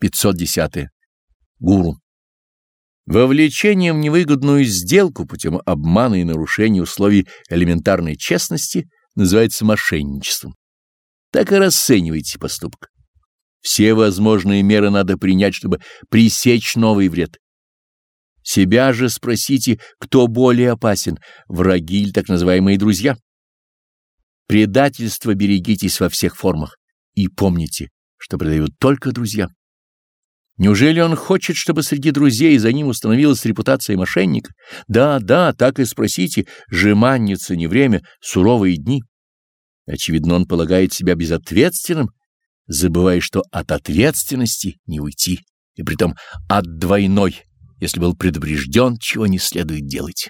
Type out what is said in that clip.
510. Гуру. Вовлечение в невыгодную сделку путем обмана и нарушения условий элементарной честности называется мошенничеством. Так и расценивайте поступок. Все возможные меры надо принять, чтобы пресечь новый вред. Себя же спросите, кто более опасен, враги или так называемые друзья. Предательство берегитесь во всех формах и помните, что предают только друзья. Неужели он хочет, чтобы среди друзей за ним установилась репутация мошенника? Да, да, так и спросите, жеманница не время, суровые дни. Очевидно, он полагает себя безответственным, забывая, что от ответственности не уйти, и притом от двойной, если был предупрежден, чего не следует делать.